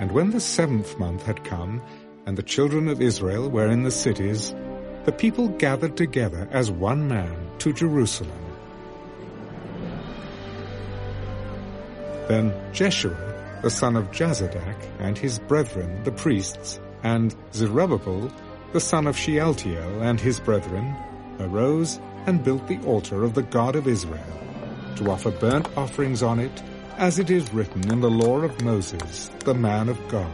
And when the seventh month had come, and the children of Israel were in the cities, the people gathered together as one man to Jerusalem. Then Jeshua, the son of Jozadak, and his brethren, the priests, and Zerubbabel, the son of Shealtiel, and his brethren, arose and built the altar of the God of Israel, to offer burnt offerings on it, as it is written in the law of Moses, the man of God.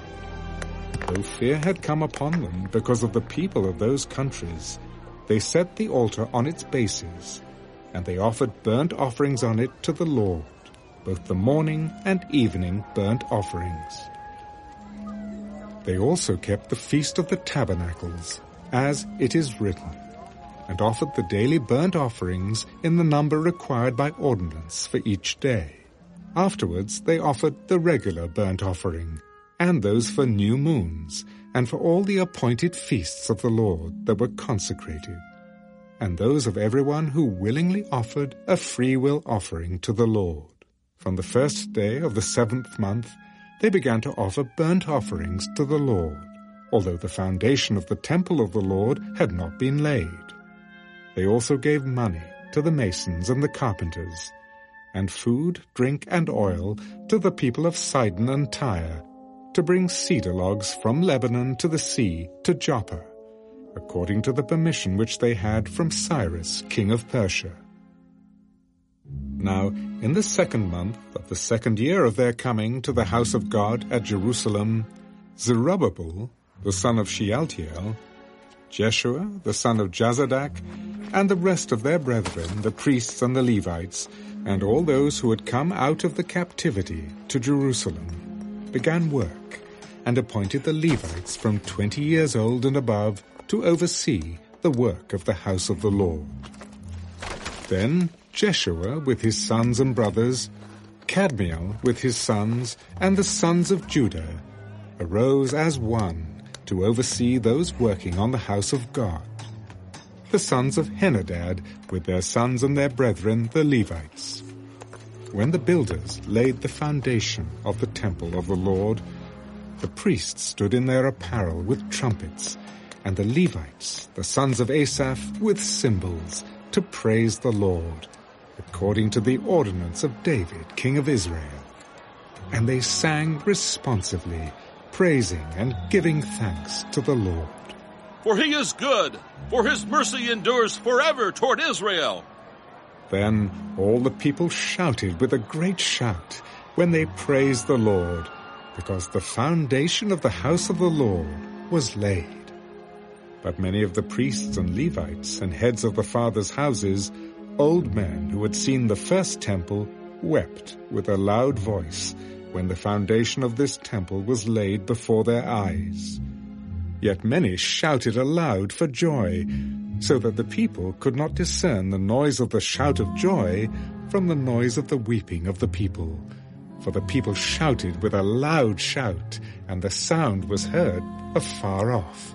Though fear had come upon them because of the people of those countries, they set the altar on its bases, and they offered burnt offerings on it to the Lord, both the morning and evening burnt offerings. They also kept the Feast of the Tabernacles, as it is written, and offered the daily burnt offerings in the number required by ordinance for each day. Afterwards they offered the regular burnt offering, and those for new moons, and for all the appointed feasts of the Lord that were consecrated, and those of everyone who willingly offered a freewill offering to the Lord. From the first day of the seventh month they began to offer burnt offerings to the Lord, although the foundation of the temple of the Lord had not been laid. They also gave money to the masons and the carpenters, and food, drink, and oil to the people of Sidon and Tyre, to bring cedar logs from Lebanon to the sea to Joppa, according to the permission which they had from Cyrus, king of Persia. Now, in the second month of the second year of their coming to the house of God at Jerusalem, Zerubbabel, the son of Shealtiel, Jeshua, the son of Jozadak, and the rest of their brethren, the priests and the Levites, and all those who had come out of the captivity to Jerusalem, began work, and appointed the Levites from twenty years old and above to oversee the work of the house of the Lord. Then Jeshua with his sons and brothers, Kadmiel with his sons, and the sons of Judah, arose as one to oversee those working on the house of God. The sons of Henadad with their sons and their brethren, the Levites. When the builders laid the foundation of the temple of the Lord, the priests stood in their apparel with trumpets, and the Levites, the sons of Asaph, with cymbals, to praise the Lord according to the ordinance of David, king of Israel. And they sang responsively, praising and giving thanks to the Lord. For he is good, for his mercy endures forever toward Israel. Then all the people shouted with a great shout when they praised the Lord, because the foundation of the house of the Lord was laid. But many of the priests and Levites and heads of the fathers' houses Old men who had seen the first temple wept with a loud voice when the foundation of this temple was laid before their eyes. Yet many shouted aloud for joy, so that the people could not discern the noise of the shout of joy from the noise of the weeping of the people. For the people shouted with a loud shout, and the sound was heard afar off.